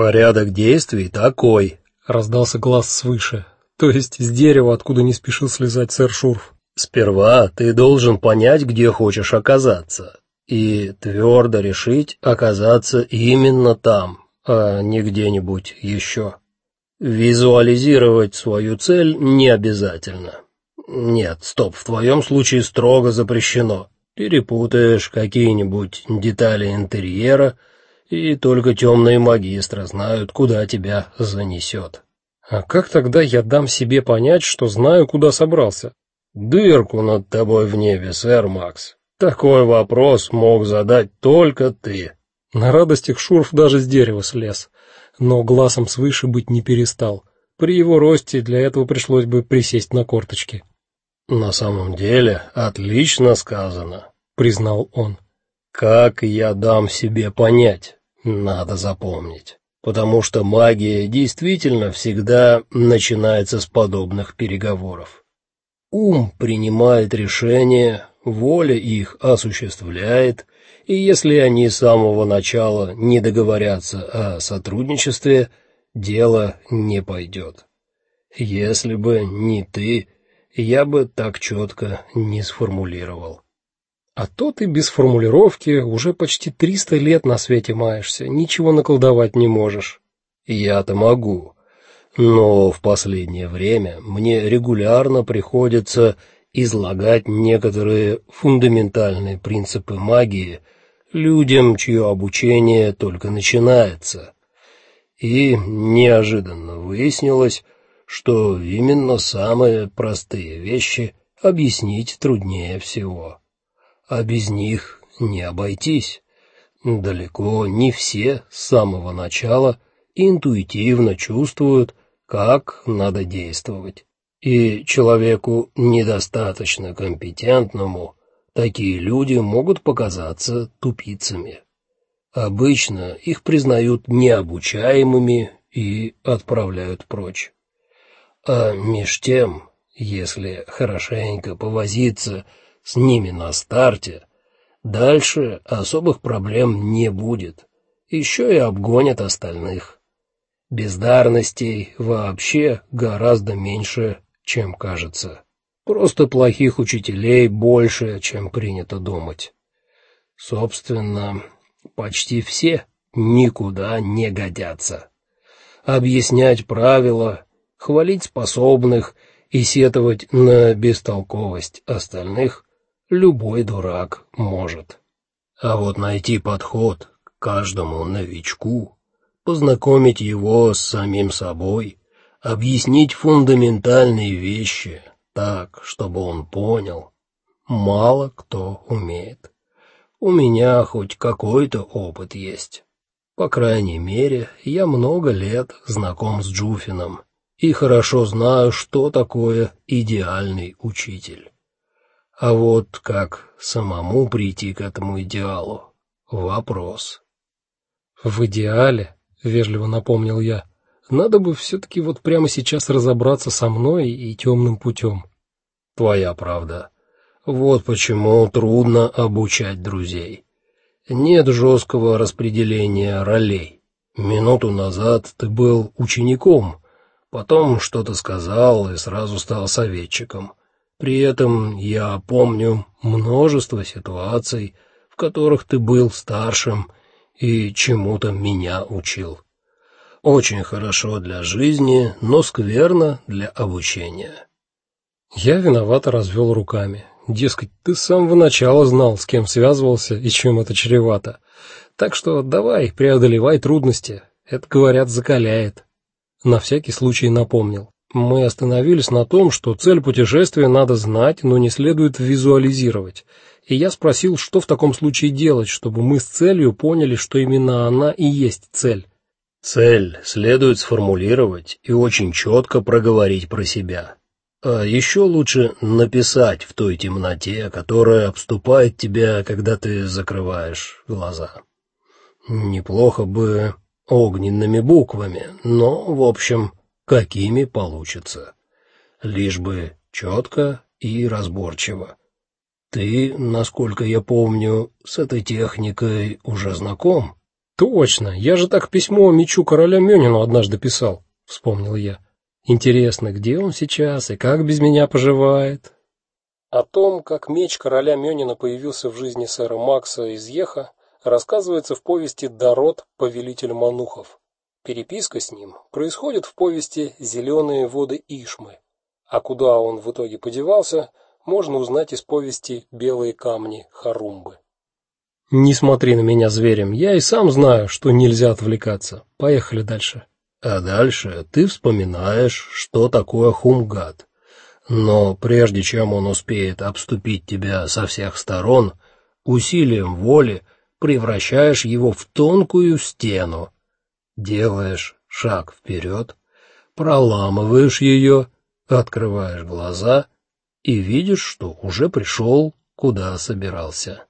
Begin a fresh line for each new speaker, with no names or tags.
Порядок действий такой,
раздался глаз свыше, то есть с дерева, откуда не спешил слезать сэр Шурф.
Сперва ты должен понять, где хочешь оказаться, и твердо решить оказаться именно там, а не где-нибудь еще. Визуализировать свою цель не обязательно. Нет, стоп, в твоем случае строго запрещено. Перепутаешь какие-нибудь детали интерьера, и только темные магистры знают, куда тебя занесет.
А как тогда я дам себе понять, что знаю, куда собрался?
Дырку над тобой в небе, сэр Макс. Такой вопрос мог задать только ты.
На радостях Шурф даже с дерева слез, но глазом свыше быть не перестал. При его росте для этого пришлось бы присесть на корточки.
На самом деле, отлично сказано,
признал он.
Как я дам себе понять, надо запомнить потому что магия действительно всегда начинается с подобных переговоров. Ум принимает решения, воля их осуществляет, и если они с самого начала не договорятся о сотрудничестве, дело не пойдет. Если бы не ты, я бы так четко не сформулировал.
А то ты без формулировки уже почти триста лет на свете маешься, ничего наколдовать не можешь.
Я-то могу. Но в последнее время мне регулярно приходится излагать некоторые фундаментальные принципы магии людям, чье обучение только начинается. И неожиданно выяснилось, что именно самые простые вещи объяснить труднее всего а без них не обойтись. Далеко не все с самого начала интуитивно чувствуют, как надо действовать. И человеку недостаточно компетентному такие люди могут показаться тупицами. Обычно их признают необучаемыми и отправляют прочь. А меж тем, если хорошенько повозиться с ними на старте, дальше особых проблем не будет. Еще и обгонят остальных. Бездарностей вообще гораздо меньше, чем кажется. Просто плохих учителей больше, чем принято думать. Собственно, почти все никуда не годятся. Объяснять правила, хвалить способных и сетовать на бестолковость остальных любой дурак может. А вот найти подход к каждому новичку, познакомить его с самим собой, объяснить фундаментальные вещи так, чтобы он понял, мало кто умеет. У меня хоть какой-то опыт есть. По крайней мере, я много лет знаком с Джуфином и хорошо знаю, что такое идеальный учитель. А вот как самому прийти к этому идеалу вопрос.
В идеале, вежливо напомнил я. Надо бы все таки вот прямо сейчас разобраться со мной и темным путем.
Твоя правда. Вот почему трудно обучать друзей. Нет жесткого распределения ролей. Минуту назад ты был учеником, потом что-то сказал и сразу стал советчиком. При этом я помню множество ситуаций, в которых ты был старшим и чему-то меня учил. Очень хорошо для жизни, но скверно для обучения.
Я виновато развел руками. Дескать, ты с самого начала знал, с кем связывался и чем это чревато. Так что давай, преодолевай трудности. Это, говорят, закаляет. На всякий случай напомнил. Мы остановились на том, что цель путешествия надо знать, но не следует визуализировать. И я спросил, что в таком случае делать, чтобы мы с целью поняли, что именно она и есть цель.
Цель следует сформулировать и очень четко проговорить про себя. А еще лучше написать в той темноте, которая обступает тебя, когда ты закрываешь глаза. Неплохо бы огненными буквами, но, в общем, какими получится. Лишь бы четко и разборчиво. Ты, насколько я помню, с этой техникой уже знаком.
Точно, я же так письмо мечу короля Мёнину однажды писал, вспомнил я. Интересно, где он сейчас и как без меня поживает? О том, как меч короля Мёнина появился в жизни сэра Макса из Еха, рассказывается в повести Дарот, повелитель манухов. Переписка с ним происходит в повести Зеленые воды Ишмы. А куда он в итоге подевался, можно узнать из повести Белые камни Харумбы. Не смотри на меня зверем. Я и сам знаю, что нельзя отвлекаться. Поехали дальше.
А дальше ты вспоминаешь, что такое Хумгат. Но прежде чем он успеет обступить тебя со всех сторон, усилием воли превращаешь его в тонкую стену. Делаешь шаг вперед, проламываешь ее, открываешь глаза и видишь, что уже пришел, куда собирался.